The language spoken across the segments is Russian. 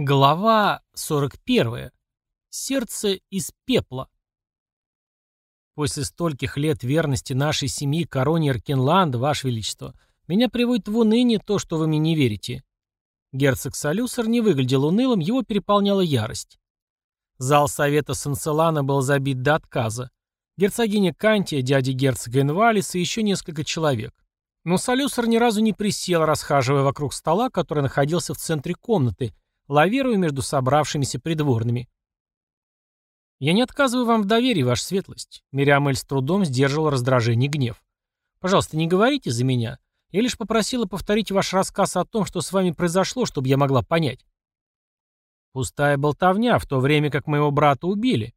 Глава 41. Сердце из пепла. После стольких лет верности нашей семьи короне Эркенланда, Ваше Величество, меня приводит в уныние то, что вы мне не верите. Герцог Салюсер не выглядел унылым, его переполняла ярость. Зал совета Санцелана был забит до отказа. Герцогиня Кантия, дядя герцога Инвалис и еще несколько человек. Но Салюсер ни разу не присел, расхаживая вокруг стола, который находился в центре комнаты, лавируя между собравшимися придворными. «Я не отказываю вам в доверии, ваша светлость», — Мириамель с трудом сдерживала раздражение и гнев. «Пожалуйста, не говорите за меня. Я лишь попросила повторить ваш рассказ о том, что с вами произошло, чтобы я могла понять». «Пустая болтовня, в то время как моего брата убили».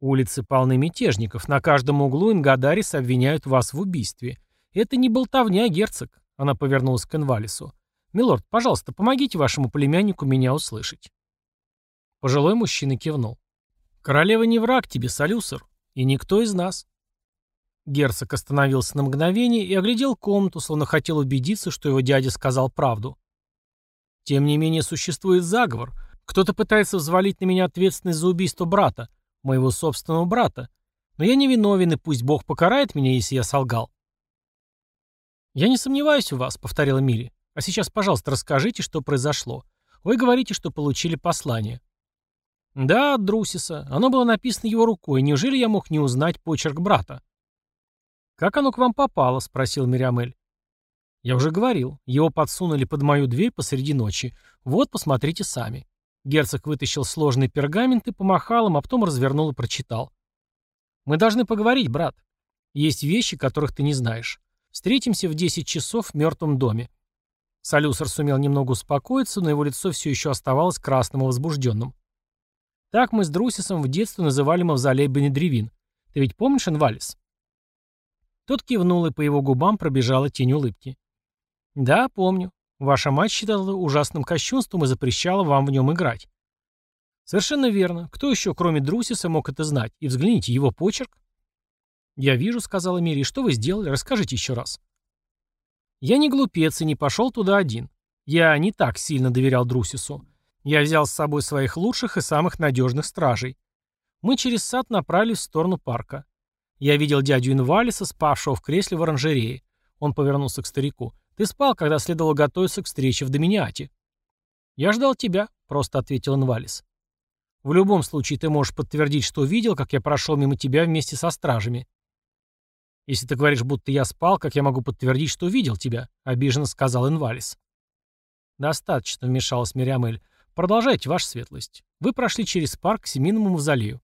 «Улицы полны мятежников. На каждом углу Ингадарис обвиняют вас в убийстве. Это не болтовня, герцог», — она повернулась к Инвалису. «Милорд, пожалуйста, помогите вашему племяннику меня услышать». Пожилой мужчина кивнул. «Королева не враг тебе, Салюсер, и никто из нас». Герцог остановился на мгновение и оглядел комнату, словно хотел убедиться, что его дядя сказал правду. «Тем не менее существует заговор. Кто-то пытается взвалить на меня ответственность за убийство брата, моего собственного брата. Но я не виновен, и пусть Бог покарает меня, если я солгал». «Я не сомневаюсь в вас», — повторила Мири. А сейчас, пожалуйста, расскажите, что произошло. Вы говорите, что получили послание. Да, от Друсиса. Оно было написано его рукой. Неужели я мог не узнать почерк брата? Как оно к вам попало? Спросил Мириамель. Я уже говорил. Его подсунули под мою дверь посреди ночи. Вот, посмотрите сами. Герцог вытащил сложный пергамент и помахал им, а потом развернул и прочитал. «Мы должны поговорить, брат. Есть вещи, которых ты не знаешь. Встретимся в 10 часов в мертвом доме. Солюсер сумел немного успокоиться, но его лицо все еще оставалось красным и возбужденным. Так мы с Друсисом в детстве называли мавзолей Бенедревин. Ты ведь помнишь Инвалис? Тот кивнул, и по его губам пробежала тень улыбки. «Да, помню. Ваша мать считала ужасным кощунством и запрещала вам в нем играть». «Совершенно верно. Кто еще, кроме Друсиса, мог это знать? И взгляните, его почерк». «Я вижу», — сказала Мири. «Что вы сделали? Расскажите еще раз». Я не глупец и не пошел туда один. Я не так сильно доверял Друсису. Я взял с собой своих лучших и самых надежных стражей. Мы через сад направились в сторону парка. Я видел дядю Инвалиса, спавшего в кресле в оранжерее. Он повернулся к старику. «Ты спал, когда следовало готовиться к встрече в Доминиате». «Я ждал тебя», — просто ответил Инвалис. «В любом случае ты можешь подтвердить, что видел, как я прошел мимо тебя вместе со стражами. «Если ты говоришь, будто я спал, как я могу подтвердить, что видел тебя?» — обиженно сказал Инвалис. «Достаточно», — вмешалась Мириамель. «Продолжайте, ваша светлость. Вы прошли через парк к Семинному мавзолею».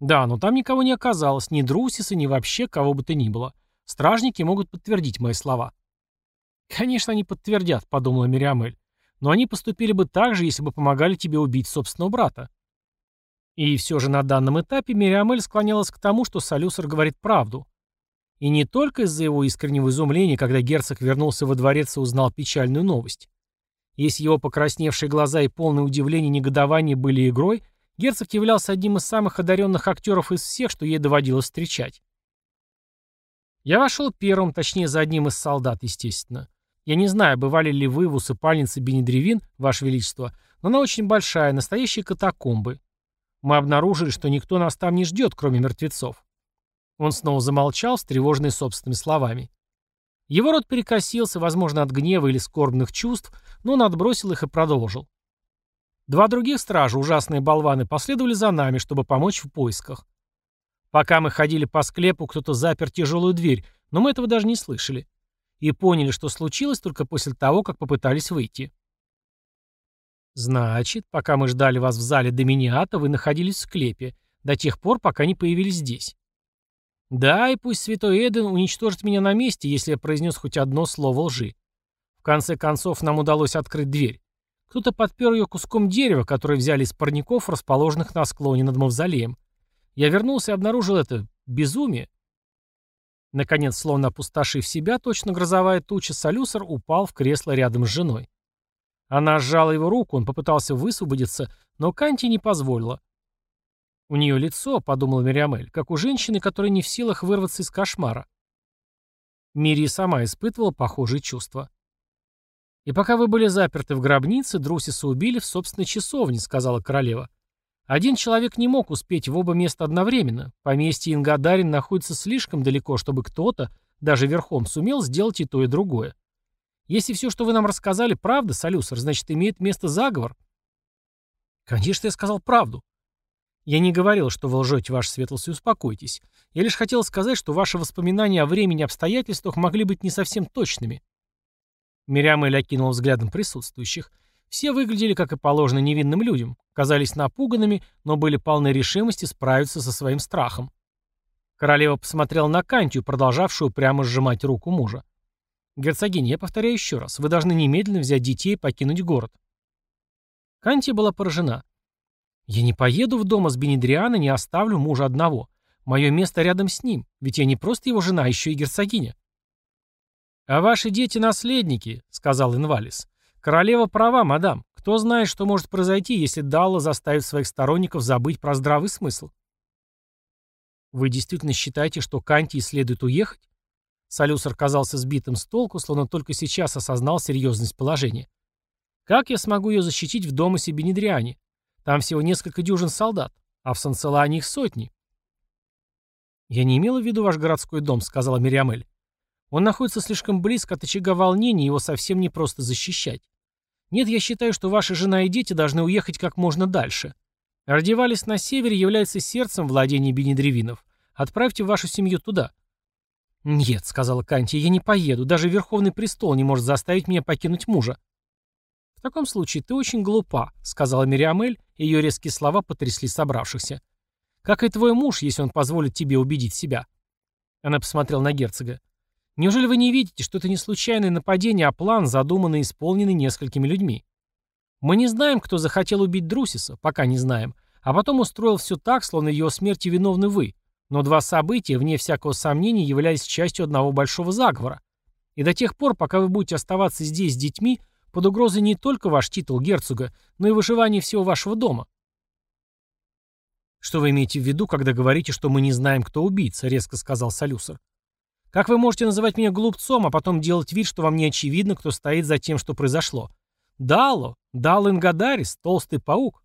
«Да, но там никого не оказалось, ни Друсиса, ни вообще кого бы то ни было. Стражники могут подтвердить мои слова». «Конечно, они подтвердят», — подумала Мириамель. «Но они поступили бы так же, если бы помогали тебе убить собственного брата». И все же на данном этапе Мириамель склонялась к тому, что Солюсер говорит правду. И не только из-за его искреннего изумления, когда герцог вернулся во дворец и узнал печальную новость. Если его покрасневшие глаза и полное удивление и негодование были игрой, герцог являлся одним из самых одаренных актеров из всех, что ей доводилось встречать. Я вошел первым, точнее, за одним из солдат, естественно. Я не знаю, бывали ли вы в усыпальнице Бенедревин, Ваше Величество, но она очень большая, настоящие катакомбы. Мы обнаружили, что никто нас там не ждет, кроме мертвецов. Он снова замолчал, встревоженный собственными словами. Его рот перекосился, возможно, от гнева или скорбных чувств, но он отбросил их и продолжил. Два других стража, ужасные болваны, последовали за нами, чтобы помочь в поисках. Пока мы ходили по склепу, кто-то запер тяжелую дверь, но мы этого даже не слышали. И поняли, что случилось только после того, как попытались выйти. Значит, пока мы ждали вас в зале Доминиата, вы находились в склепе, до тех пор, пока не появились здесь. Да, и пусть святой Эден уничтожит меня на месте, если я произнес хоть одно слово лжи. В конце концов, нам удалось открыть дверь. Кто-то подпер ее куском дерева, который взяли из парников, расположенных на склоне над мавзолеем. Я вернулся и обнаружил это безумие. Наконец, словно опустошив себя, точно грозовая туча, Солюсер упал в кресло рядом с женой. Она сжала его руку, он попытался высвободиться, но Канти не позволила. У нее лицо, подумала Мириамель, как у женщины, которая не в силах вырваться из кошмара. Мири сама испытывала похожие чувства. «И пока вы были заперты в гробнице, Друсиса убили в собственной часовне», — сказала королева. «Один человек не мог успеть в оба места одновременно. Поместье Ингадарин находится слишком далеко, чтобы кто-то, даже верхом, сумел сделать и то, и другое. Если все, что вы нам рассказали, правда, Солюсер, значит, имеет место заговор». «Конечно, я сказал правду», я не говорил, что вы лжете, ваша светлость, успокойтесь. Я лишь хотел сказать, что ваши воспоминания о времени и обстоятельствах могли быть не совсем точными. Мирям Эль окинул взглядом присутствующих. Все выглядели, как и положено, невинным людям, казались напуганными, но были полны решимости справиться со своим страхом. Королева посмотрела на Кантию, продолжавшую прямо сжимать руку мужа. «Герцогиня, я повторяю еще раз, вы должны немедленно взять детей и покинуть город». Кантия была поражена. Я не поеду в дом с Бенедриана, не оставлю мужа одного. Мое место рядом с ним, ведь я не просто его жена, а еще и герцогиня. «А ваши дети наследники», — сказал Инвалис. «Королева права, мадам. Кто знает, что может произойти, если Далла заставит своих сторонников забыть про здравый смысл?» «Вы действительно считаете, что Канти следует уехать?» Солюсар казался сбитым с толку, словно только сейчас осознал серьезность положения. «Как я смогу ее защитить в доме Бенедриане? Там всего несколько дюжин солдат, а в Санцелане их сотни. «Я не имела в виду ваш городской дом», — сказала Мириамель. «Он находится слишком близко от очага волнений, его совсем не просто защищать. Нет, я считаю, что ваша жена и дети должны уехать как можно дальше. Радивалис на севере является сердцем владения Бенедревинов. Отправьте вашу семью туда». «Нет», — сказала Канти, — «я не поеду. Даже Верховный престол не может заставить меня покинуть мужа». «В таком случае ты очень глупа», — сказала Мириамель, и ее резкие слова потрясли собравшихся. «Как и твой муж, если он позволит тебе убедить себя». Она посмотрела на герцога. «Неужели вы не видите, что это не случайное нападение, а план, задуманный и исполненный несколькими людьми? Мы не знаем, кто захотел убить Друсиса, пока не знаем, а потом устроил все так, словно его смерти виновны вы. Но два события, вне всякого сомнения, являлись частью одного большого заговора. И до тех пор, пока вы будете оставаться здесь с детьми, под угрозой не только ваш титул герцога, но и выживание всего вашего дома. «Что вы имеете в виду, когда говорите, что мы не знаем, кто убийца?» — резко сказал Солюсер. «Как вы можете называть меня глупцом, а потом делать вид, что вам не очевидно, кто стоит за тем, что произошло? Дало, Дал Ингадарис, толстый паук».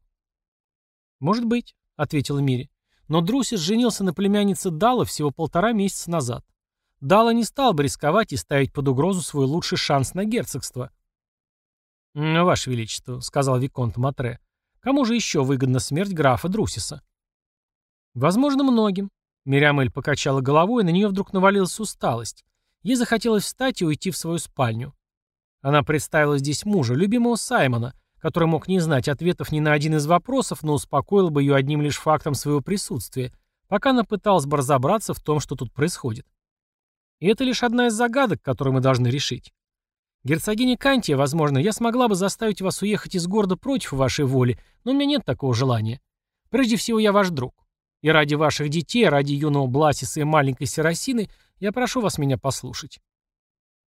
«Может быть», — ответила Мири. «Но Друсис женился на племяннице Дала всего полтора месяца назад. Дала не стал бы рисковать и ставить под угрозу свой лучший шанс на герцогство». «Ваше Величество», — сказал Виконт Матре, — «кому же еще выгодна смерть графа Друсиса?» «Возможно, многим». Мириамель покачала головой, и на нее вдруг навалилась усталость. Ей захотелось встать и уйти в свою спальню. Она представила здесь мужа, любимого Саймона, который мог не знать ответов ни на один из вопросов, но успокоил бы ее одним лишь фактом своего присутствия, пока она пыталась бы разобраться в том, что тут происходит. И это лишь одна из загадок, которую мы должны решить. Герцогиня Кантия, возможно, я смогла бы заставить вас уехать из города против вашей воли, но у меня нет такого желания. Прежде всего, я ваш друг. И ради ваших детей, ради юного Бласиса и маленькой Серосины, я прошу вас меня послушать».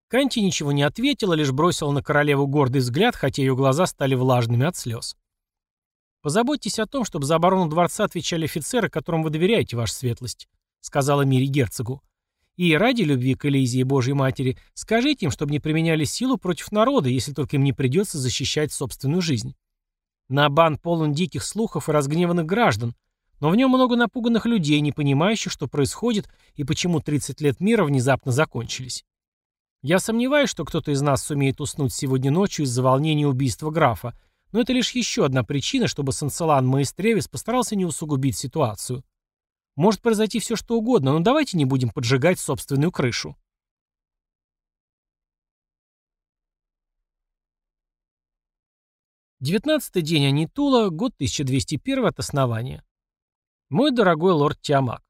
Канти ничего не ответила, лишь бросила на королеву гордый взгляд, хотя ее глаза стали влажными от слез. «Позаботьтесь о том, чтобы за оборону дворца отвечали офицеры, которым вы доверяете, ваша светлость», — сказала Мири герцогу. И ради любви к Элизии Божьей Матери скажите им, чтобы не применяли силу против народа, если только им не придется защищать собственную жизнь. Набан полон диких слухов и разгневанных граждан, но в нем много напуганных людей, не понимающих, что происходит и почему 30 лет мира внезапно закончились. Я сомневаюсь, что кто-то из нас сумеет уснуть сегодня ночью из-за волнения убийства графа, но это лишь еще одна причина, чтобы Санцелан Маэстревис постарался не усугубить ситуацию. Может произойти все что угодно, но давайте не будем поджигать собственную крышу. Девятнадцатый день Анитула, год 1201 от основания. Мой дорогой лорд Тиамак,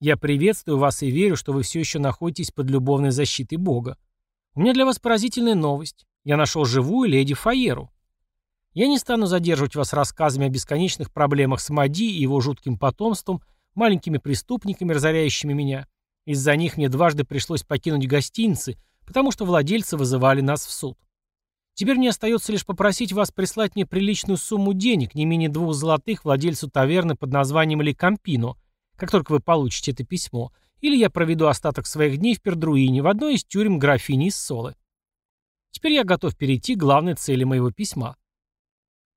я приветствую вас и верю, что вы все еще находитесь под любовной защитой Бога. У меня для вас поразительная новость. Я нашел живую леди Фаеру. Я не стану задерживать вас рассказами о бесконечных проблемах с Мади и его жутким потомством, маленькими преступниками, разоряющими меня. Из-за них мне дважды пришлось покинуть гостиницы, потому что владельцы вызывали нас в суд. Теперь мне остается лишь попросить вас прислать мне приличную сумму денег, не менее двух золотых владельцу таверны под названием Ли Кампино, как только вы получите это письмо, или я проведу остаток своих дней в Пердруине в одной из тюрем графини из Солы. Теперь я готов перейти к главной цели моего письма.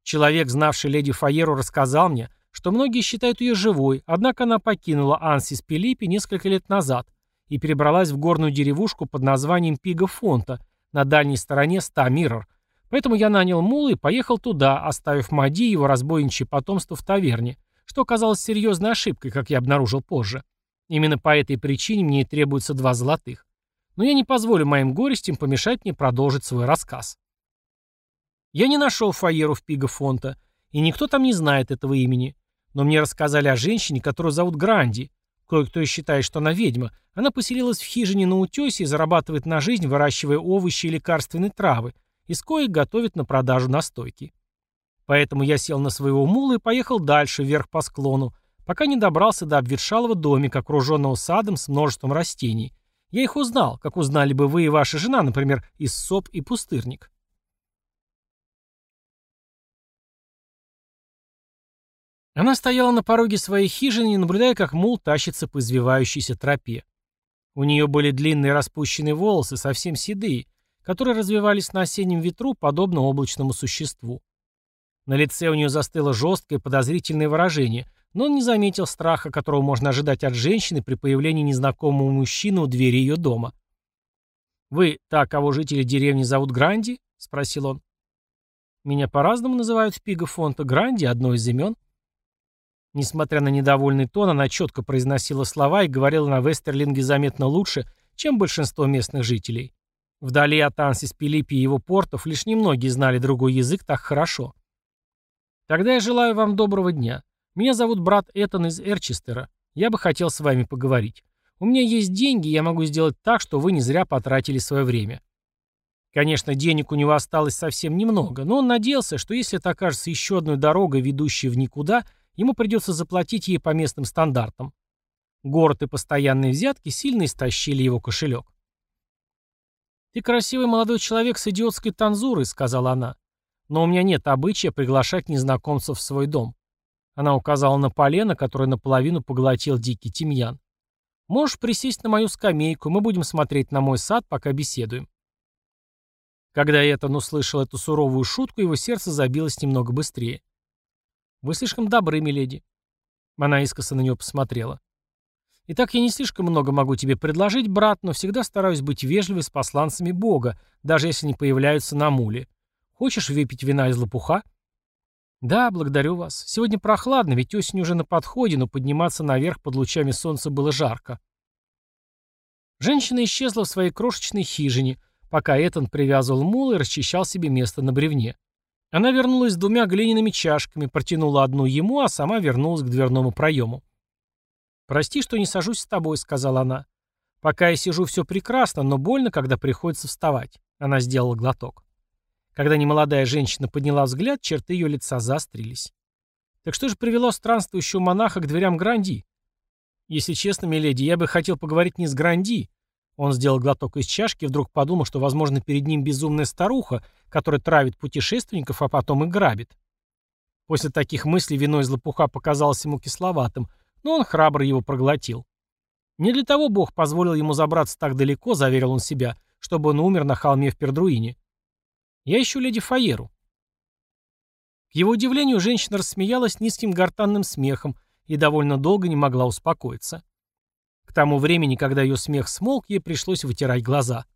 Человек, знавший леди Фаеру, рассказал мне, что многие считают ее живой, однако она покинула Ансис Пилипи несколько лет назад и перебралась в горную деревушку под названием Пига Фонта на дальней стороне Ста Миррор. Поэтому я нанял мула и поехал туда, оставив Мади и его разбойничье потомство в таверне, что оказалось серьезной ошибкой, как я обнаружил позже. Именно по этой причине мне и требуется два золотых. Но я не позволю моим горестям помешать мне продолжить свой рассказ. Я не нашел Фаеру в Пига Фонта, и никто там не знает этого имени. Но мне рассказали о женщине, которую зовут Гранди. Кое-кто считает, что она ведьма. Она поселилась в хижине на утесе и зарабатывает на жизнь, выращивая овощи и лекарственные травы, из коих готовит на продажу настойки. Поэтому я сел на своего мула и поехал дальше, вверх по склону, пока не добрался до обветшалого домика, окруженного садом с множеством растений. Я их узнал, как узнали бы вы и ваша жена, например, из соп и пустырник. Она стояла на пороге своей хижины, наблюдая, как мул тащится по извивающейся тропе. У нее были длинные распущенные волосы, совсем седые, которые развивались на осеннем ветру, подобно облачному существу. На лице у нее застыло жесткое подозрительное выражение, но он не заметил страха, которого можно ожидать от женщины при появлении незнакомого мужчины у двери ее дома. «Вы та, кого жители деревни зовут Гранди?» — спросил он. «Меня по-разному называют в Пигафонта. Гранди — одно из имен». Несмотря на недовольный тон, она четко произносила слова и говорила на Вестерлинге заметно лучше, чем большинство местных жителей. Вдали от Ансис Пилипи и его портов лишь немногие знали другой язык так хорошо. Тогда я желаю вам доброго дня. Меня зовут брат Этан из Эрчестера. Я бы хотел с вами поговорить. У меня есть деньги, я могу сделать так, что вы не зря потратили свое время. Конечно, денег у него осталось совсем немного, но он надеялся, что если это окажется еще одной дорогой, ведущей в никуда, ему придется заплатить ей по местным стандартам. Город и постоянные взятки сильно истощили его кошелек. «Ты красивый молодой человек с идиотской танзурой», — сказала она. Но у меня нет обычая приглашать незнакомцев в свой дом. Она указала на полено, которое наполовину поглотил дикий тимьян. Можешь присесть на мою скамейку, мы будем смотреть на мой сад, пока беседуем. Когда Этан услышал эту суровую шутку, его сердце забилось немного быстрее. «Вы слишком добры, миледи». Она искоса на него посмотрела. «Итак, я не слишком много могу тебе предложить, брат, но всегда стараюсь быть вежливой с посланцами Бога, даже если они появляются на муле. Хочешь выпить вина из лопуха?» «Да, благодарю вас. Сегодня прохладно, ведь осень уже на подходе, но подниматься наверх под лучами солнца было жарко». Женщина исчезла в своей крошечной хижине, пока Этан привязывал мула и расчищал себе место на бревне. Она вернулась с двумя глиняными чашками, протянула одну ему, а сама вернулась к дверному проему. «Прости, что не сажусь с тобой», — сказала она. «Пока я сижу, все прекрасно, но больно, когда приходится вставать». Она сделала глоток. Когда немолодая женщина подняла взгляд, черты ее лица заострились. Так что же привело странствующего монаха к дверям Гранди? Если честно, миледи, я бы хотел поговорить не с Гранди. Он сделал глоток из чашки и вдруг подумал, что, возможно, перед ним безумная старуха, которая травит путешественников, а потом и грабит. После таких мыслей вино из лопуха показалось ему кисловатым, но он храбро его проглотил. Не для того Бог позволил ему забраться так далеко, заверил он себя, чтобы он умер на холме в Пердруине. Я ищу леди Фаеру». К его удивлению, женщина рассмеялась низким гортанным смехом и довольно долго не могла успокоиться. Тому времени, когда ее смех смолк, ей пришлось вытирать глаза.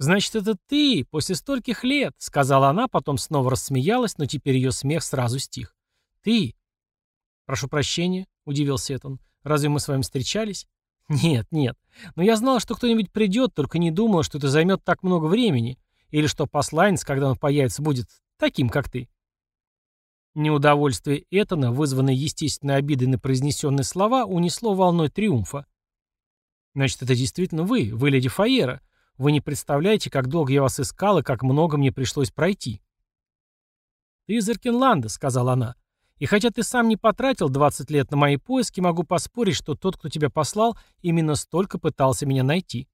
«Значит, это ты, после стольких лет», — сказала она, потом снова рассмеялась, но теперь ее смех сразу стих. «Ты». «Прошу прощения», — удивился Этон. «Разве мы с вами встречались?» «Нет, нет. Но я знала, что кто-нибудь придет, только не думала, что это займет так много времени. Или что посланец, когда он появится, будет таким, как ты. Неудовольствие Этана, вызванное естественной обидой на произнесенные слова, унесло волной триумфа. «Значит, это действительно вы, вы леди Фаера. Вы не представляете, как долго я вас искал и как много мне пришлось пройти». «Ты из Эркенланда», — сказала она. «И хотя ты сам не потратил 20 лет на мои поиски, могу поспорить, что тот, кто тебя послал, именно столько пытался меня найти.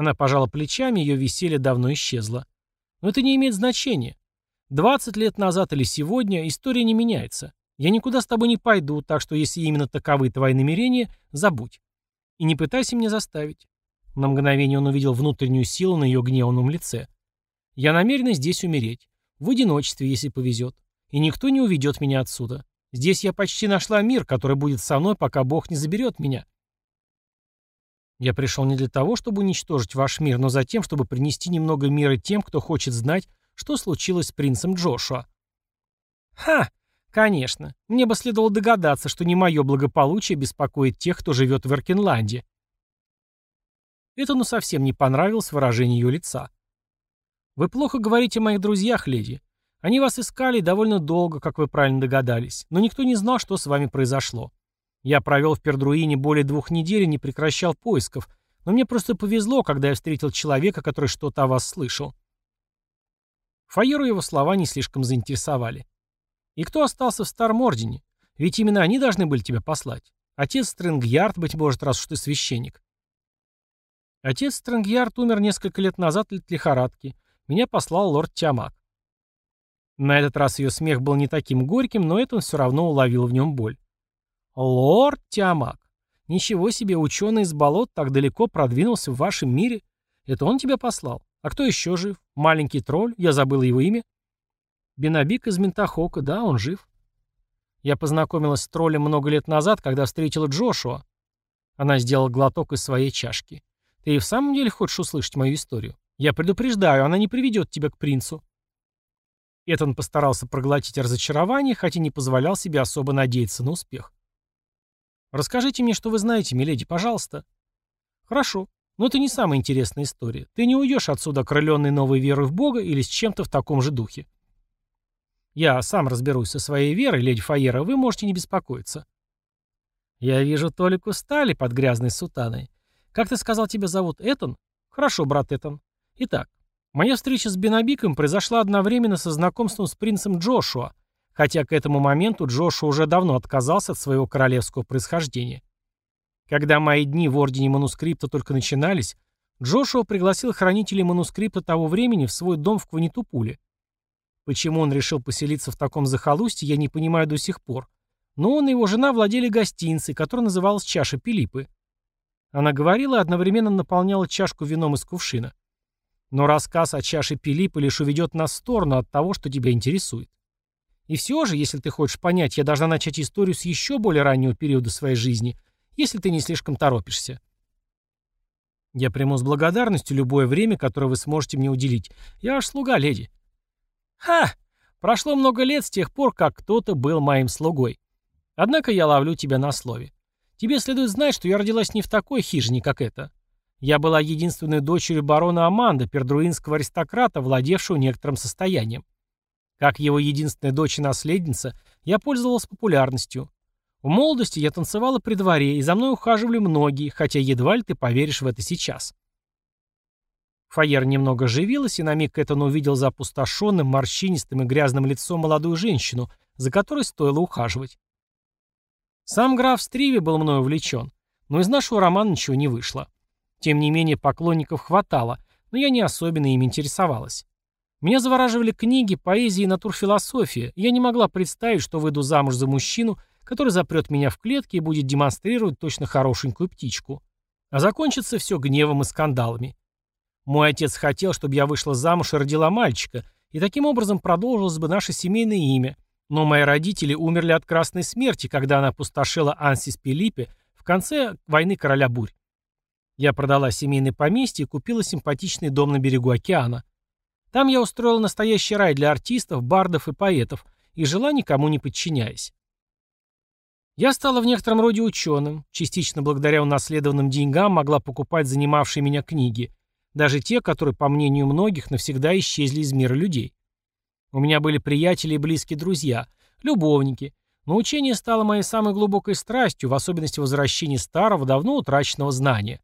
Она пожала плечами, ее веселье давно исчезло. Но это не имеет значения. 20 лет назад или сегодня история не меняется. Я никуда с тобой не пойду, так что если именно таковы твои намерения, забудь. И не пытайся меня заставить. На мгновение он увидел внутреннюю силу на ее гневном лице. Я намерена здесь умереть. В одиночестве, если повезет. И никто не уведет меня отсюда. Здесь я почти нашла мир, который будет со мной, пока Бог не заберет меня. Я пришел не для того, чтобы уничтожить ваш мир, но за тем, чтобы принести немного мира тем, кто хочет знать, что случилось с принцем Джошуа. Ха! Конечно. Мне бы следовало догадаться, что не мое благополучие беспокоит тех, кто живет в Эркенланде. Это ну совсем не понравилось выражение ее лица. «Вы плохо говорите о моих друзьях, леди. Они вас искали довольно долго, как вы правильно догадались, но никто не знал, что с вами произошло. Я провел в Пердруине более двух недель и не прекращал поисков, но мне просто повезло, когда я встретил человека, который что-то о вас слышал». Фаеру его слова не слишком заинтересовали. «И кто остался в Старом Ордене? Ведь именно они должны были тебя послать. Отец Стрэнгьярд, быть может, раз уж ты священник». Отец Стрэнгьярд умер несколько лет назад от лихорадки. Меня послал лорд Тиамак. На этот раз ее смех был не таким горьким, но это он все равно уловил в нем боль. «Лорд Тиамак! Ничего себе, ученый из болот так далеко продвинулся в вашем мире. Это он тебя послал? А кто еще жив? Маленький тролль? Я забыл его имя?» «Бенабик из Ментахока, да, он жив». Я познакомилась с троллем много лет назад, когда встретила Джошуа. Она сделала глоток из своей чашки. Ты и в самом деле хочешь услышать мою историю? Я предупреждаю, она не приведет тебя к принцу. Этон постарался проглотить разочарование, хотя не позволял себе особо надеяться на успех. «Расскажите мне, что вы знаете, миледи, пожалуйста». «Хорошо, но это не самая интересная история. Ты не уйдешь отсюда окрыленной новой верой в Бога или с чем-то в таком же духе». «Я сам разберусь со своей верой, леди Фаера, вы можете не беспокоиться». «Я вижу Толику стали под грязной сутаной. Как ты сказал, тебя зовут Этон? Хорошо, брат Этон. Итак, моя встреча с Бенабиком произошла одновременно со знакомством с принцем Джошуа, хотя к этому моменту Джошуа уже давно отказался от своего королевского происхождения. Когда мои дни в Ордене Манускрипта только начинались, Джошуа пригласил хранителей манускрипта того времени в свой дом в Кванитупуле. Почему он решил поселиться в таком захолустье, я не понимаю до сих пор. Но он и его жена владели гостиницей, которая называлась «Чаша Пилипы». Она говорила и одновременно наполняла чашку вином из кувшина. Но рассказ о чаше Пилипа лишь уведет нас в сторону от того, что тебя интересует. И все же, если ты хочешь понять, я должна начать историю с еще более раннего периода своей жизни, если ты не слишком торопишься. Я приму с благодарностью любое время, которое вы сможете мне уделить. Я ваш слуга, леди. Ха! Прошло много лет с тех пор, как кто-то был моим слугой. Однако я ловлю тебя на слове. Тебе следует знать, что я родилась не в такой хижине, как эта. Я была единственной дочерью барона Аманда, пердруинского аристократа, владевшего некоторым состоянием. Как его единственная дочь и наследница, я пользовалась популярностью. В молодости я танцевала при дворе, и за мной ухаживали многие, хотя едва ли ты поверишь в это сейчас. Фаер немного оживилась, и на миг Этон увидел за опустошенным, морщинистым и грязным лицом молодую женщину, за которой стоило ухаживать. Сам граф Стриви был мною увлечен, но из нашего романа ничего не вышло. Тем не менее, поклонников хватало, но я не особенно им интересовалась. Меня завораживали книги, поэзия и натурфилософия, и я не могла представить, что выйду замуж за мужчину, который запрет меня в клетке и будет демонстрировать точно хорошенькую птичку. А закончится все гневом и скандалами. Мой отец хотел, чтобы я вышла замуж и родила мальчика, и таким образом продолжилось бы наше семейное имя – но мои родители умерли от красной смерти, когда она опустошила Ансис Пилиппе в конце войны короля бурь. Я продала семейное поместье и купила симпатичный дом на берегу океана. Там я устроила настоящий рай для артистов, бардов и поэтов и жила никому не подчиняясь. Я стала в некотором роде ученым, частично благодаря унаследованным деньгам могла покупать занимавшие меня книги, даже те, которые, по мнению многих, навсегда исчезли из мира людей. У меня были приятели и близкие друзья, любовники, но учение стало моей самой глубокой страстью, в особенности возвращения старого, давно утраченного знания.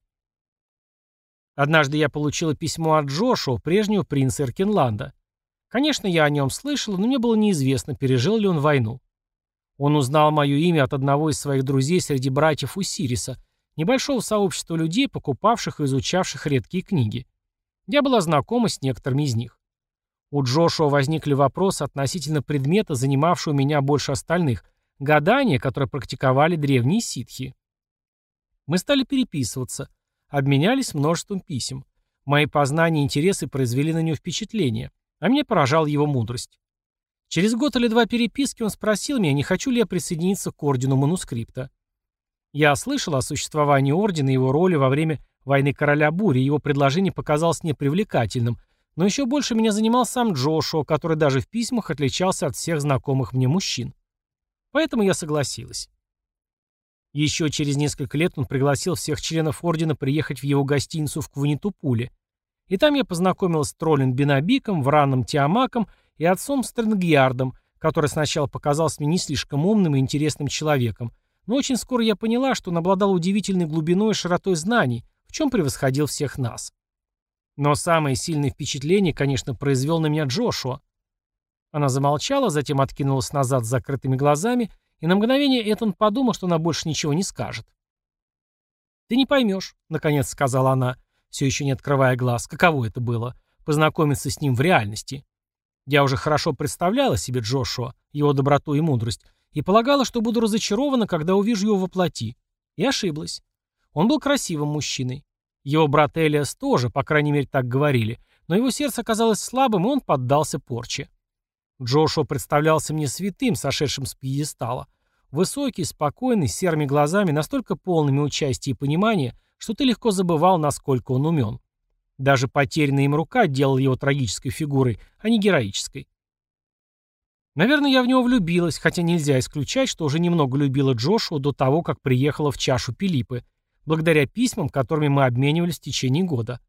Однажды я получила письмо от Джошуа, прежнего принца Эркинланда. Конечно, я о нем слышал, но мне было неизвестно, пережил ли он войну. Он узнал мое имя от одного из своих друзей среди братьев Усириса, небольшого сообщества людей, покупавших и изучавших редкие книги. Я была знакома с некоторыми из них. У Джошуа возникли вопросы относительно предмета, занимавшего меня больше остальных – гадания, которое практиковали древние ситхи. Мы стали переписываться, обменялись множеством писем. Мои познания и интересы произвели на него впечатление, а мне поражала его мудрость. Через год или два переписки он спросил меня, не хочу ли я присоединиться к ордену манускрипта. Я слышал о существовании ордена и его роли во время войны короля бури, его предложение показалось мне привлекательным, но еще больше меня занимал сам Джошуа, который даже в письмах отличался от всех знакомых мне мужчин. Поэтому я согласилась. Еще через несколько лет он пригласил всех членов ордена приехать в его гостиницу в Кванитупуле. И там я познакомилась с троллем Бенабиком, Враном Тиамаком и отцом Стрэнгьярдом, который сначала показался мне не слишком умным и интересным человеком, но очень скоро я поняла, что он обладал удивительной глубиной и широтой знаний, в чем превосходил всех нас. Но самое сильное впечатление, конечно, произвел на меня Джошуа. Она замолчала, затем откинулась назад с закрытыми глазами, и на мгновение Этон подумал, что она больше ничего не скажет. «Ты не поймешь», — наконец сказала она, все еще не открывая глаз, каково это было — познакомиться с ним в реальности. Я уже хорошо представляла себе Джошуа, его доброту и мудрость, и полагала, что буду разочарована, когда увижу его воплоти. И ошиблась. Он был красивым мужчиной. Его брат Элиас тоже, по крайней мере, так говорили, но его сердце оказалось слабым, и он поддался порче. Джошуа представлялся мне святым, сошедшим с пьедестала. Высокий, спокойный, с серыми глазами, настолько полными участия и понимания, что ты легко забывал, насколько он умен. Даже потерянная им рука делала его трагической фигурой, а не героической. Наверное, я в него влюбилась, хотя нельзя исключать, что уже немного любила Джошуа до того, как приехала в чашу Пилиппы, благодаря письмам, которыми мы обменивались в течение года.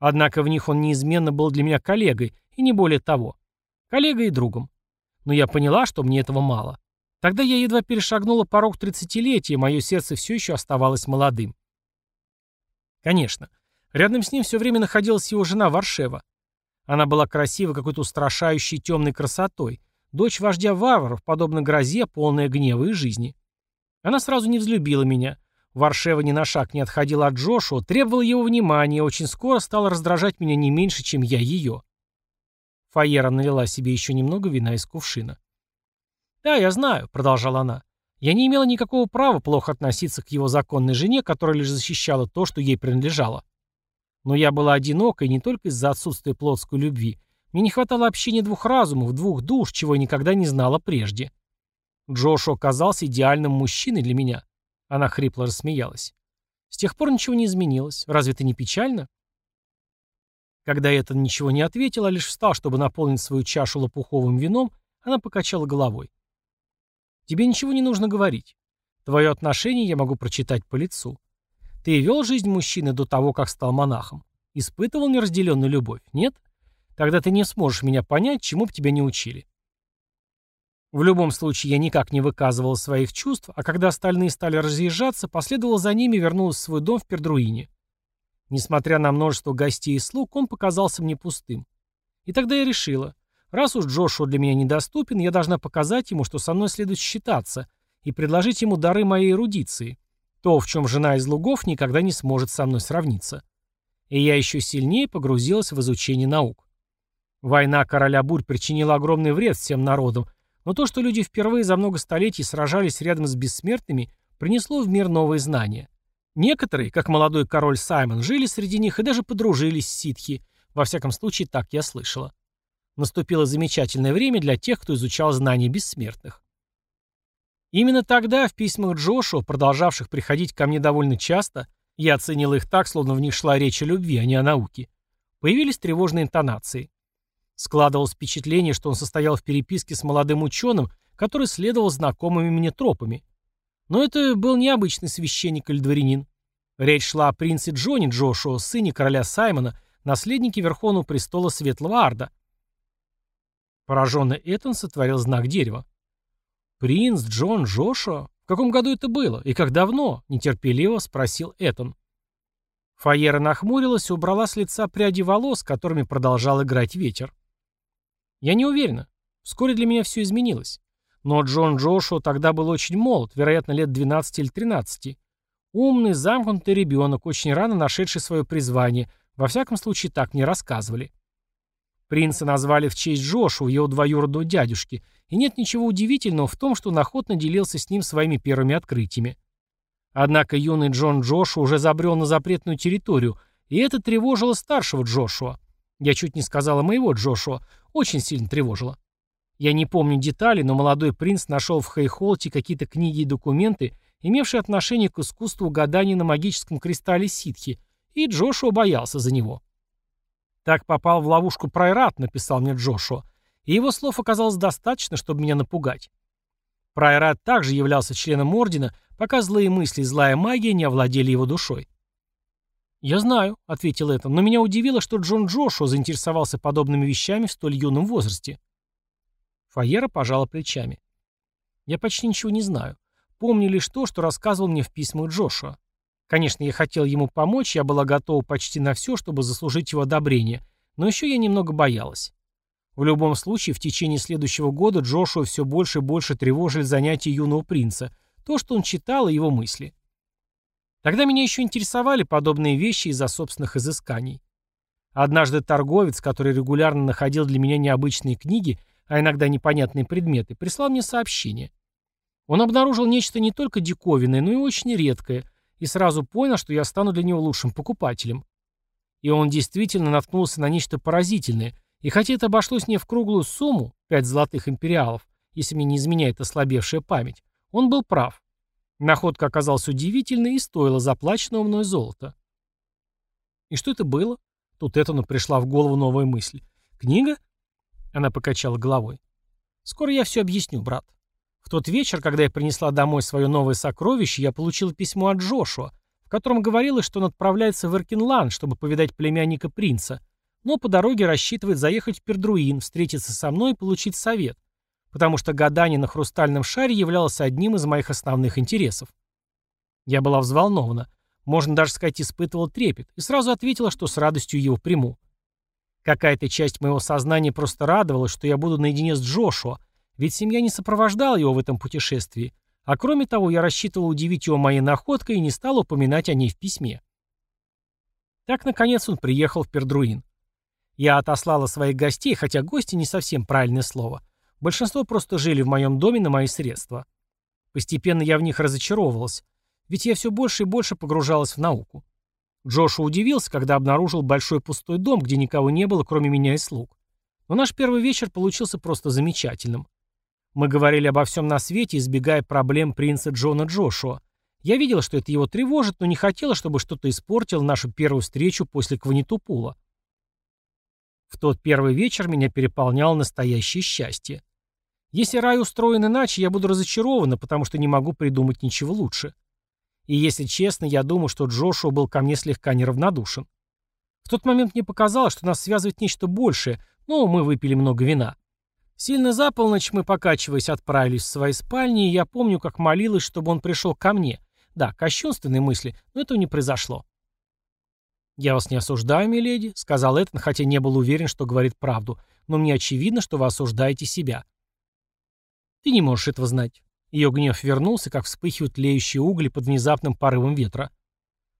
Однако в них он неизменно был для меня коллегой, и не более того. Коллегой и другом. Но я поняла, что мне этого мало. Тогда я едва перешагнула порог тридцатилетия, и мое сердце все еще оставалось молодым. Конечно, рядом с ним все время находилась его жена Варшева. Она была красива какой-то устрашающей темной красотой, дочь вождя варваров, подобно грозе, полная гнева и жизни. Она сразу не взлюбила меня, Варшева ни на шаг не отходила от Джошуа, требовала его внимания очень скоро стала раздражать меня не меньше, чем я ее. Фаера налила себе еще немного вина из кувшина. «Да, я знаю», — продолжала она. «Я не имела никакого права плохо относиться к его законной жене, которая лишь защищала то, что ей принадлежало. Но я была одинока, и не только из-за отсутствия плотской любви. Мне не хватало общения двух разумов, двух душ, чего я никогда не знала прежде. Джошуа оказался идеальным мужчиной для меня. Она хрипло рассмеялась. С тех пор ничего не изменилось. Разве это не печально? Когда это ничего не ответил, а лишь встал, чтобы наполнить свою чашу лопуховым вином, она покачала головой. Тебе ничего не нужно говорить. Твое отношение я могу прочитать по лицу. Ты вел жизнь мужчины до того, как стал монахом. Испытывал неразделенную любовь, нет? Тогда ты не сможешь меня понять, чему бы тебя не учили. В любом случае, я никак не выказывал своих чувств, а когда остальные стали разъезжаться, последовал за ними и вернулся в свой дом в Пердруине. Несмотря на множество гостей и слуг, он показался мне пустым. И тогда я решила, раз уж Джошуа для меня недоступен, я должна показать ему, что со мной следует считаться, и предложить ему дары моей эрудиции, то, в чем жена из лугов никогда не сможет со мной сравниться. И я еще сильнее погрузилась в изучение наук. Война короля бурь причинила огромный вред всем народам, но то, что люди впервые за много столетий сражались рядом с бессмертными, принесло в мир новые знания. Некоторые, как молодой король Саймон, жили среди них и даже подружились с ситхи. Во всяком случае, так я слышала. Наступило замечательное время для тех, кто изучал знания бессмертных. Именно тогда в письмах Джошуа, продолжавших приходить ко мне довольно часто, я оценил их так, словно в них шла речь о любви, а не о науке, появились тревожные интонации. Складывалось впечатление, что он состоял в переписке с молодым ученым, который следовал знакомыми мне тропами. Но это был необычный священник или дворянин. Речь шла о принце Джоне Джошуа, сыне короля Саймона, наследнике Верховного престола Светлого Арда. Пораженный Этон сотворил знак дерева. «Принц Джон Джошуа? В каком году это было? И как давно?» — нетерпеливо спросил Этон. Фаера нахмурилась и убрала с лица пряди волос, которыми продолжал играть ветер. Я не уверена. Вскоре для меня все изменилось. Но Джон Джошуа тогда был очень молод, вероятно, лет 12 или 13. Умный, замкнутый ребенок, очень рано нашедший свое призвание. Во всяком случае, так мне рассказывали. Принца назвали в честь Джошуа, его двоюродного дядюшки, и нет ничего удивительного в том, что он охотно делился с ним своими первыми открытиями. Однако юный Джон Джошуа уже забрел на запретную территорию, И это тревожило старшего Джошуа. Я чуть не сказала моего Джошуа. Очень сильно тревожило. Я не помню деталей, но молодой принц нашел в Хейхолте какие-то книги и документы, имевшие отношение к искусству гадания на магическом кристалле ситхи, и Джошуа боялся за него. «Так попал в ловушку Прайрат», — написал мне Джошуа, и его слов оказалось достаточно, чтобы меня напугать. Прайрат также являлся членом Ордена, пока злые мысли и злая магия не овладели его душой. «Я знаю», — ответил Этан, — «но меня удивило, что Джон Джошуа заинтересовался подобными вещами в столь юном возрасте». Фаера пожала плечами. «Я почти ничего не знаю. Помню лишь то, что рассказывал мне в письмах Джошуа. Конечно, я хотел ему помочь, я была готова почти на все, чтобы заслужить его одобрение, но еще я немного боялась. В любом случае, в течение следующего года Джошуа все больше и больше тревожили занятия юного принца, то, что он читал, и его мысли. Тогда меня еще интересовали подобные вещи из-за собственных изысканий. Однажды торговец, который регулярно находил для меня необычные книги, а иногда непонятные предметы, прислал мне сообщение. Он обнаружил нечто не только диковинное, но и очень редкое, и сразу понял, что я стану для него лучшим покупателем. И он действительно наткнулся на нечто поразительное, и хотя это обошлось мне в круглую сумму, 5 золотых империалов, если мне не изменяет ослабевшая память, он был прав. Находка оказалась удивительной и стоила заплаченного мной золота. И что это было? Тут Этану пришла в голову новая мысль. Книга? Она покачала головой. «Скоро я все объясню, брат. В тот вечер, когда я принесла домой свое новое сокровище, я получила письмо от Джошуа, в котором говорилось, что он отправляется в Эркинланд, чтобы повидать племянника принца, но по дороге рассчитывает заехать в Пердруин, встретиться со мной и получить совет, потому что гадание на хрустальном шаре являлось одним из моих основных интересов. Я была взволнована, можно даже сказать, испытывал трепет, и сразу ответила, что с радостью его приму. Какая-то часть моего сознания просто радовалась, что я буду наедине с Джошуа, ведь семья не сопровождала его в этом путешествии, а кроме того, я рассчитывал удивить его моей находкой и не стал упоминать о ней в письме. Так, наконец, он приехал в Пердруин. Я отослала своих гостей, хотя гости не совсем правильное слово. Большинство просто жили в моем доме на мои средства. Постепенно я в них разочаровывалась, ведь я все больше и больше погружалась в науку. Джошу удивился, когда обнаружил большой пустой дом, где никого не было, кроме меня и слуг. Но наш первый вечер получился просто замечательным. Мы говорили обо всем на свете, избегая проблем принца Джона Джошуа. Я видела, что это его тревожит, но не хотела, чтобы что-то испортило нашу первую встречу после Кванитупула. В тот первый вечер меня переполняло настоящее счастье. Если рай устроен иначе, я буду разочарована, потому что не могу придумать ничего лучше. И если честно, я думаю, что Джошуа был ко мне слегка неравнодушен. В тот момент мне показалось, что нас связывает нечто большее, но мы выпили много вина. Сильно за полночь мы, покачиваясь, отправились в свои спальни, и я помню, как молилась, чтобы он пришел ко мне. Да, кощунственные мысли, но этого не произошло. «Я вас не осуждаю, миледи», — сказал Этан, хотя не был уверен, что говорит правду, «но мне очевидно, что вы осуждаете себя». «Ты не можешь этого знать. Ее гнев вернулся, как вспыхивают тлеющие угли под внезапным порывом ветра.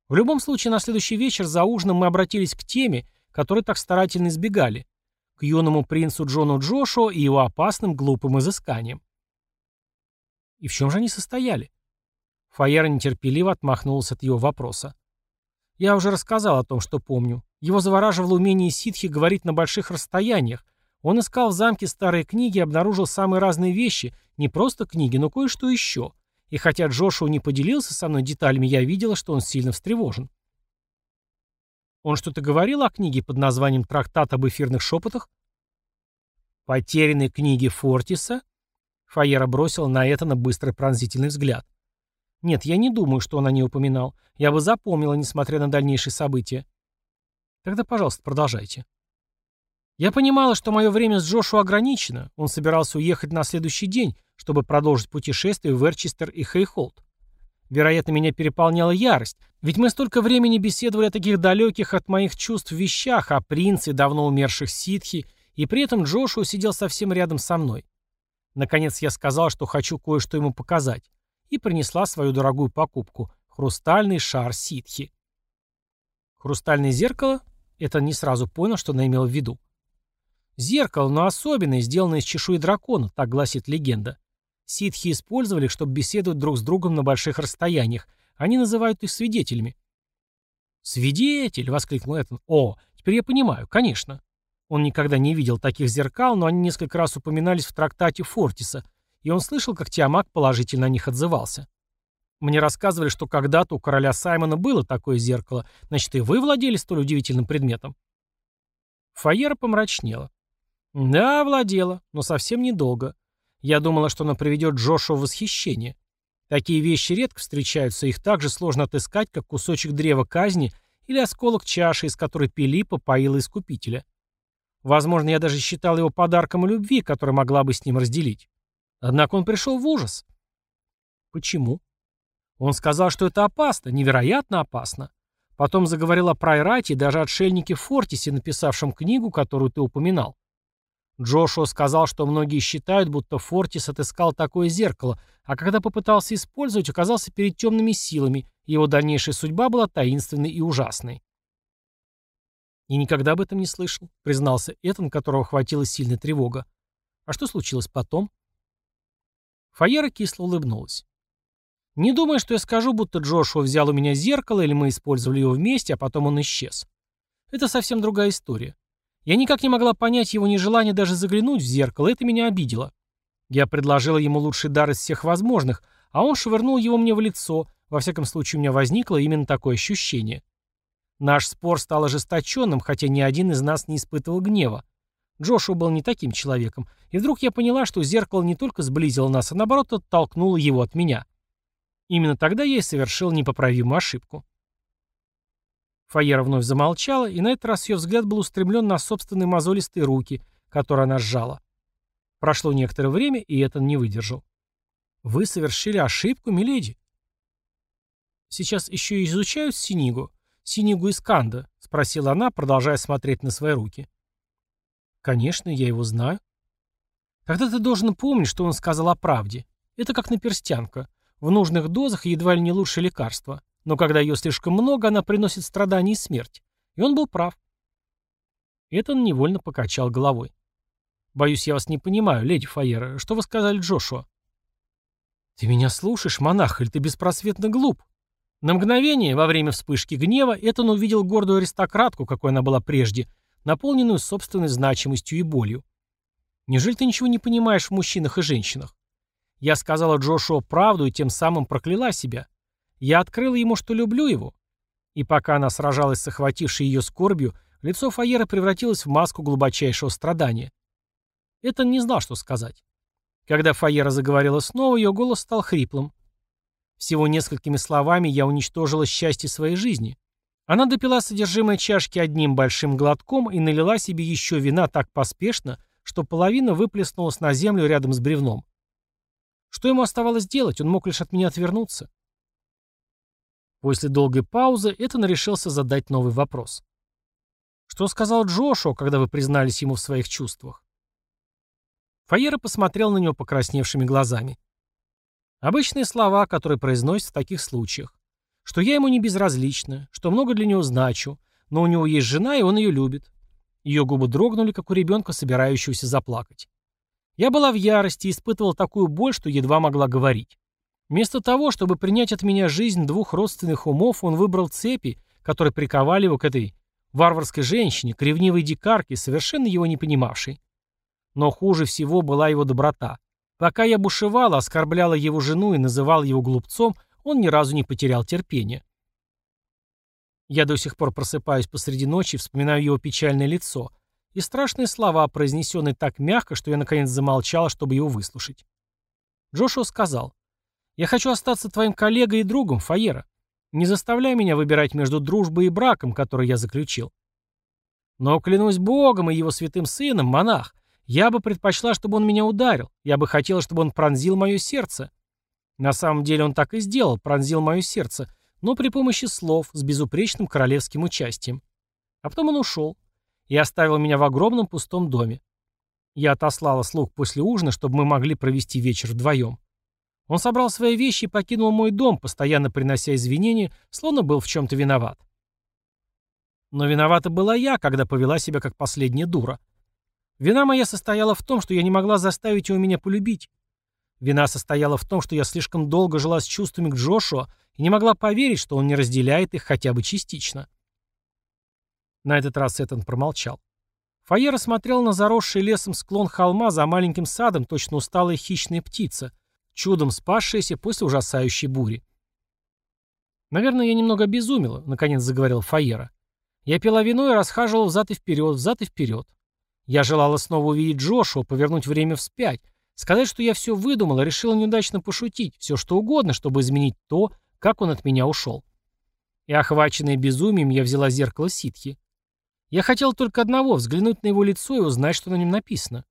В любом случае, на следующий вечер за ужином мы обратились к теме, которой так старательно избегали, к юному принцу Джону Джошуа и его опасным глупым изысканиям. И в чем же они состояли? Фаер нетерпеливо отмахнулся от его вопроса. Я уже рассказал о том, что помню. Его завораживало умение ситхи говорить на больших расстояниях, он искал в замке старые книги и обнаружил самые разные вещи, не просто книги, но кое-что еще. И хотя Джошуа не поделился со мной деталями, я видела, что он сильно встревожен. Он что-то говорил о книге под названием «Трактат об эфирных шепотах»? «Потерянной книги Фортиса?» Фаера бросил на это на быстрый пронзительный взгляд. «Нет, я не думаю, что он о ней упоминал. Я бы запомнила, несмотря на дальнейшие события». «Тогда, пожалуйста, продолжайте». Я понимала, что мое время с Джошу ограничено. Он собирался уехать на следующий день, чтобы продолжить путешествие в Эрчестер и Хейхолд. Вероятно, меня переполняла ярость, ведь мы столько времени беседовали о таких далеких от моих чувств вещах, о принце давно умерших ситхи, и при этом Джошуа сидел совсем рядом со мной. Наконец я сказал, что хочу кое-что ему показать, и принесла свою дорогую покупку — хрустальный шар ситхи. Хрустальное зеркало? Это не сразу понял, что она имела в виду. Зеркало, но особенное, сделанное из чешуи дракона, так гласит легенда. Ситхи использовали, чтобы беседовать друг с другом на больших расстояниях. Они называют их свидетелями. «Свидетель!» — воскликнул Этан. «О, теперь я понимаю, конечно». Он никогда не видел таких зеркал, но они несколько раз упоминались в трактате Фортиса, и он слышал, как Тиамак положительно на них отзывался. Мне рассказывали, что когда-то у короля Саймона было такое зеркало. Значит, и вы владели столь удивительным предметом. Фаера помрачнела. Да, владела, но совсем недолго. Я думала, что она приведет Джошуа в восхищение. Такие вещи редко встречаются, их так же сложно отыскать, как кусочек древа казни или осколок чаши, из которой Пилиппа поила искупителя. Возможно, я даже считал его подарком любви, которую могла бы с ним разделить. Однако он пришел в ужас. Почему? Он сказал, что это опасно, невероятно опасно. Потом заговорил о прайрате и даже отшельнике Фортисе, написавшем книгу, которую ты упоминал. Джошуа сказал, что многие считают, будто Фортис отыскал такое зеркало, а когда попытался использовать, оказался перед темными силами, его дальнейшая судьба была таинственной и ужасной. «И никогда об этом не слышал», — признался Этан, которого хватила сильная тревога. «А что случилось потом?» Фаера кисло улыбнулась. Не думай, что я скажу, будто Джошуа взял у меня зеркало, или мы использовали его вместе, а потом он исчез. Это совсем другая история. Я никак не могла понять его нежелание даже заглянуть в зеркало, это меня обидело. Я предложила ему лучший дар из всех возможных, а он швырнул его мне в лицо, во всяком случае у меня возникло именно такое ощущение. Наш спор стал ожесточенным, хотя ни один из нас не испытывал гнева. Джошуа был не таким человеком, и вдруг я поняла, что зеркало не только сблизило нас, а наоборот оттолкнуло его от меня. Именно тогда я и совершил непоправимую ошибку. Фаера вновь замолчала, и на этот раз ее взгляд был устремлен на собственные мозолистые руки, которые она сжала. Прошло некоторое время, и Этан не выдержал. «Вы совершили ошибку, миледи?» «Сейчас еще и изучают Синигу? Синигу из Канда?» — спросила она, продолжая смотреть на свои руки. «Конечно, я его знаю». «Тогда ты должен помнить, что он сказал о правде. Это как наперстянка. В нужных дозах едва ли не лучшее лекарство. Но когда ее слишком много, она приносит страдания и смерть. И он был прав. Этон невольно покачал головой. «Боюсь, я вас не понимаю, леди Фаера. Что вы сказали Джошуа?» «Ты меня слушаешь, монах, или ты беспросветно глуп?» На мгновение, во время вспышки гнева, Этон увидел гордую аристократку, какой она была прежде, наполненную собственной значимостью и болью. «Неужели ты ничего не понимаешь в мужчинах и женщинах? Я сказала Джошуа правду и тем самым прокляла себя. Я открыла ему, что люблю его. И пока она сражалась с охватившей ее скорбью, лицо Фаера превратилось в маску глубочайшего страдания. Это не знал, что сказать. Когда Фаера заговорила снова, ее голос стал хриплым. Всего несколькими словами я уничтожила счастье своей жизни. Она допила содержимое чашки одним большим глотком и налила себе еще вина так поспешно, что половина выплеснулась на землю рядом с бревном. Что ему оставалось делать? Он мог лишь от меня отвернуться. После долгой паузы Этан решился задать новый вопрос. «Что сказал Джошуа, когда вы признались ему в своих чувствах?» Фаера посмотрел на него покрасневшими глазами. Обычные слова, которые произносят в таких случаях. Что я ему не безразлична, что много для него значу, но у него есть жена, и он ее любит. Ее губы дрогнули, как у ребенка, собирающегося заплакать. Я была в ярости и испытывала такую боль, что едва могла говорить. Вместо того, чтобы принять от меня жизнь двух родственных умов, он выбрал цепи, которые приковали его к этой варварской женщине, к ревнивой дикарке, совершенно его не понимавшей. Но хуже всего была его доброта. Пока я бушевала, оскорбляла его жену и называл его глупцом, он ни разу не потерял терпения. Я до сих пор просыпаюсь посреди ночи, вспоминаю его печальное лицо, и страшные слова, произнесенные так мягко, что я наконец замолчала, чтобы его выслушать. Джошуа сказал, «Я хочу остаться твоим коллегой и другом, Фаера. Не заставляй меня выбирать между дружбой и браком, который я заключил. Но, клянусь Богом и его святым сыном, монах, я бы предпочла, чтобы он меня ударил. Я бы хотела, чтобы он пронзил мое сердце. На самом деле он так и сделал, пронзил мое сердце, но при помощи слов, с безупречным королевским участием. А потом он ушел и оставил меня в огромном пустом доме. Я отослала слуг после ужина, чтобы мы могли провести вечер вдвоем. Он собрал свои вещи и покинул мой дом, постоянно принося извинения, словно был в чем-то виноват. Но виновата была я, когда повела себя как последняя дура. Вина моя состояла в том, что я не могла заставить его меня полюбить. Вина состояла в том, что я слишком долго жила с чувствами к Джошуа и не могла поверить, что он не разделяет их хотя бы частично. На этот раз Этан промолчал. Фойера смотрел на заросший лесом склон холма за маленьким садом, точно усталая хищная птица, чудом спасшаяся после ужасающей бури. «Наверное, я немного обезумела», — наконец заговорил Фойера. «Я пила вино и расхаживала взад и вперед, взад и вперед. Я желала снова увидеть Джошуа, повернуть время вспять, сказать, что я все выдумала, решила неудачно пошутить, все что угодно, чтобы изменить то, как он от меня ушел. И охваченная безумием, я взяла зеркало ситхи. Я хотел только одного — взглянуть на его лицо и узнать, что на нем написано.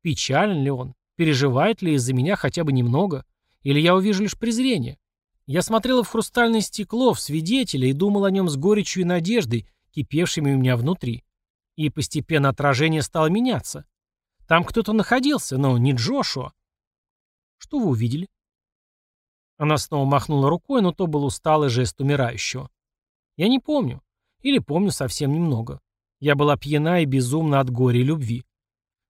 Печален ли он? Переживает ли из-за меня хотя бы немного? Или я увижу лишь презрение? Я смотрела в хрустальное стекло, в свидетеля, и думал о нем с горечью и надеждой, кипевшими у меня внутри. И постепенно отражение стало меняться. Там кто-то находился, но не Джошуа. Что вы увидели? Она снова махнула рукой, но то был усталый жест умирающего. Я не помню. Или помню совсем немного. Я была пьяна и безумна от горя и любви.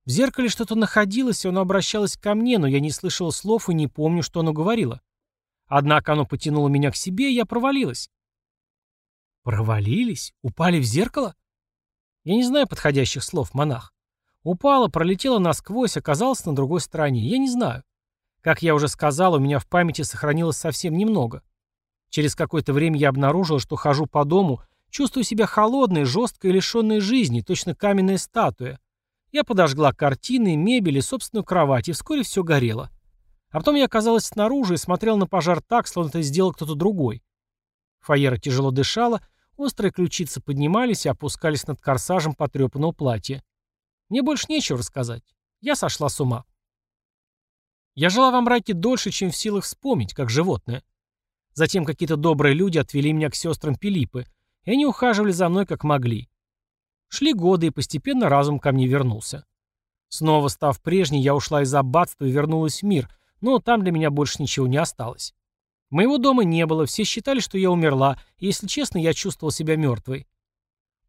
В зеркале что-то находилось, и оно обращалось ко мне, но я не слышала слов и не помню, что оно говорило. Однако оно потянуло меня к себе, и я провалилась. Провалились? Упали в зеркало? Я не знаю подходящих слов, монах. Упала, пролетела насквозь, оказалась на другой стороне. Я не знаю. Как я уже сказал, у меня в памяти сохранилось совсем немного. Через какое-то время я обнаружила, что хожу по дому Чувствую себя холодной, жесткой и лишенной жизни, точно каменная статуя. Я подожгла картины, мебель и собственную кровать, и вскоре все горело. А потом я оказалась снаружи и смотрел на пожар так, словно это сделал кто-то другой. Фаера тяжело дышала, острые ключицы поднимались и опускались над корсажем потрепанного платья. Мне больше нечего рассказать. Я сошла с ума. Я жила во мраке дольше, чем в силах вспомнить, как животное. Затем какие-то добрые люди отвели меня к сестрам Пилиппы, и они ухаживали за мной как могли. Шли годы, и постепенно разум ко мне вернулся. Снова став прежней, я ушла из аббатства и вернулась в мир, но там для меня больше ничего не осталось. Моего дома не было, все считали, что я умерла, и, если честно, я чувствовал себя мертвой.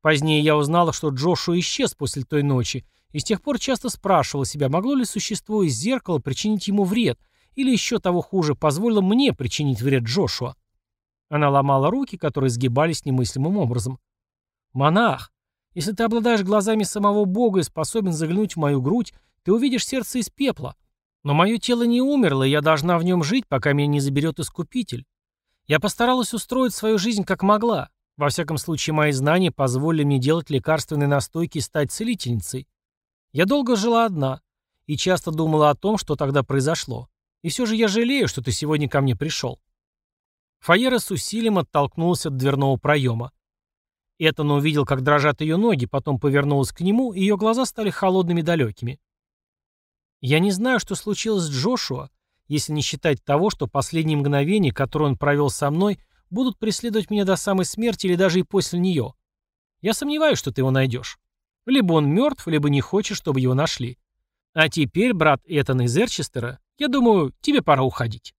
Позднее я узнала, что Джошуа исчез после той ночи, и с тех пор часто спрашивала себя, могло ли существо из зеркала причинить ему вред, или еще того хуже, позволило мне причинить вред Джошуа. Она ломала руки, которые сгибались немыслимым образом. «Монах, если ты обладаешь глазами самого Бога и способен заглянуть в мою грудь, ты увидишь сердце из пепла. Но мое тело не умерло, и я должна в нем жить, пока меня не заберет Искупитель. Я постаралась устроить свою жизнь как могла. Во всяком случае, мои знания позволили мне делать лекарственные настойки и стать целительницей. Я долго жила одна и часто думала о том, что тогда произошло. И все же я жалею, что ты сегодня ко мне пришел. Фаера с усилием оттолкнулся от дверного проема. Этон увидел, как дрожат ее ноги, потом повернулась к нему, и ее глаза стали холодными далекими. «Я не знаю, что случилось с Джошуа, если не считать того, что последние мгновения, которые он провел со мной, будут преследовать меня до самой смерти или даже и после нее. Я сомневаюсь, что ты его найдешь. Либо он мертв, либо не хочешь, чтобы его нашли. А теперь, брат Этан из Эрчестера, я думаю, тебе пора уходить».